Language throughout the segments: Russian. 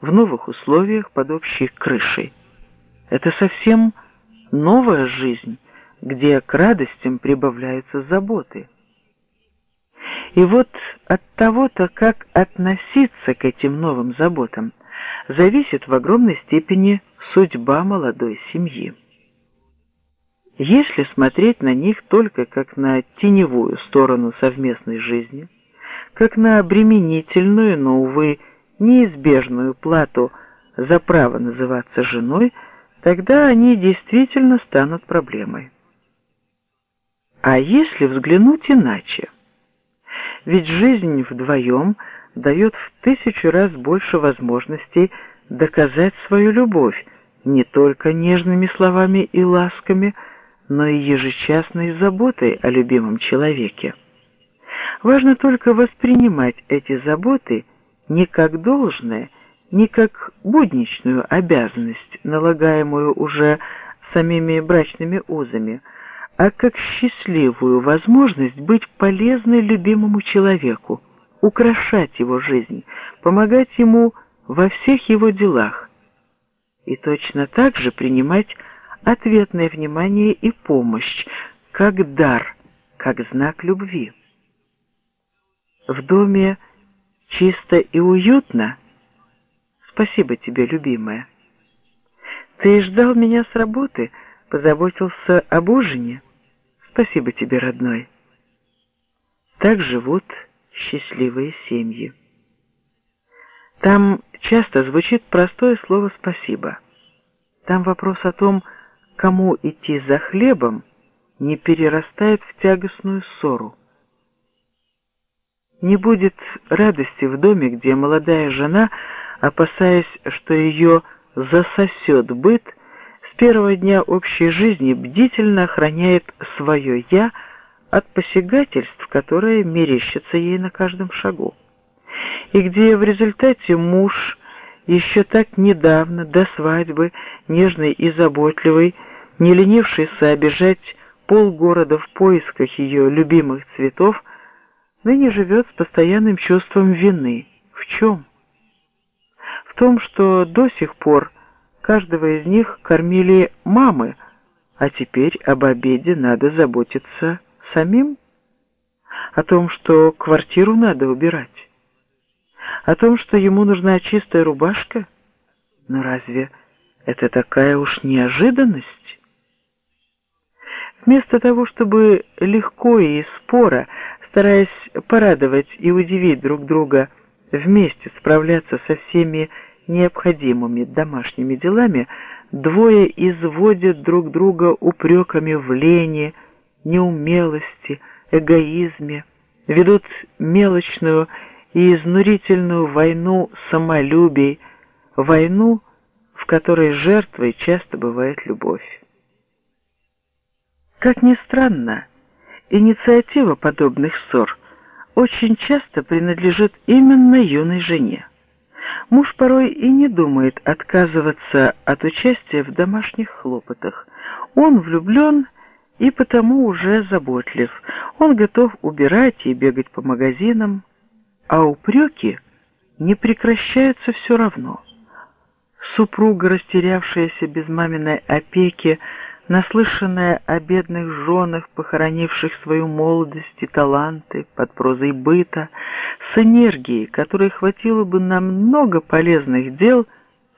в новых условиях под общей крышей. Это совсем новая жизнь, где к радостям прибавляются заботы. И вот от того-то, как относиться к этим новым заботам, зависит в огромной степени судьба молодой семьи. Если смотреть на них только как на теневую сторону совместной жизни, как на обременительную, но, увы, неизбежную плату за право называться женой, тогда они действительно станут проблемой. А если взглянуть иначе? Ведь жизнь вдвоем дает в тысячу раз больше возможностей доказать свою любовь не только нежными словами и ласками, но и ежечасной заботой о любимом человеке. Важно только воспринимать эти заботы не как должное, не как будничную обязанность, налагаемую уже самими брачными узами, а как счастливую возможность быть полезной любимому человеку, украшать его жизнь, помогать ему во всех его делах. И точно так же принимать ответное внимание и помощь, как дар, как знак любви. В доме чисто и уютно? Спасибо тебе, любимая. Ты ждал меня с работы, позаботился об ужине? Спасибо тебе, родной. Так живут счастливые семьи. Там часто звучит простое слово «спасибо». Там вопрос о том, кому идти за хлебом, не перерастает в тягостную ссору. Не будет радости в доме, где молодая жена, опасаясь, что ее засосет быт, с первого дня общей жизни бдительно охраняет свое «я» от посягательств, которые мерещатся ей на каждом шагу. И где в результате муж, еще так недавно, до свадьбы, нежный и заботливый, не ленившийся обижать полгорода в поисках ее любимых цветов, ныне живет с постоянным чувством вины. В чем? В том, что до сих пор каждого из них кормили мамы, а теперь об обеде надо заботиться самим? О том, что квартиру надо убирать? О том, что ему нужна чистая рубашка? Но разве это такая уж неожиданность? Вместо того, чтобы легко и споро, стараясь порадовать и удивить друг друга, вместе справляться со всеми необходимыми домашними делами, двое изводят друг друга упреками в лени, неумелости, эгоизме, ведут мелочную и изнурительную войну самолюбий, войну, в которой жертвой часто бывает любовь. Как ни странно, инициатива подобных ссор очень часто принадлежит именно юной жене. Муж порой и не думает отказываться от участия в домашних хлопотах. Он влюблен и потому уже заботлив. Он готов убирать и бегать по магазинам, а упреки не прекращаются все равно. Супруга, растерявшаяся без маминой опеки, наслышанная о бедных женах, похоронивших свою молодость и таланты под прозой быта, с энергией, которой хватило бы на много полезных дел,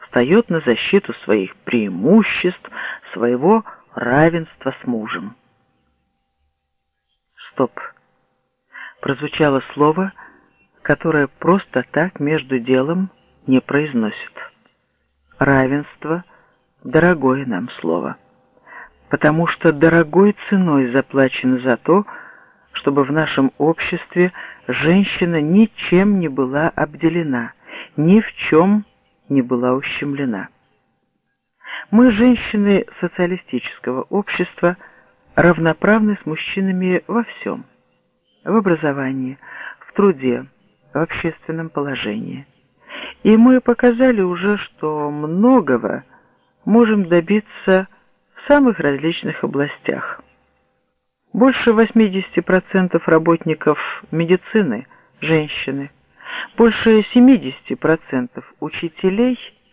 встает на защиту своих преимуществ, своего равенства с мужем. Стоп. Прозвучало слово, которое просто так между делом не произносит. Равенство – дорогое нам слово потому что дорогой ценой заплачено за то, чтобы в нашем обществе женщина ничем не была обделена, ни в чем не была ущемлена. Мы, женщины социалистического общества, равноправны с мужчинами во всем. В образовании, в труде, в общественном положении. И мы показали уже, что многого можем добиться самых различных областях. Больше 80% работников медицины – женщины. Больше 70% учителей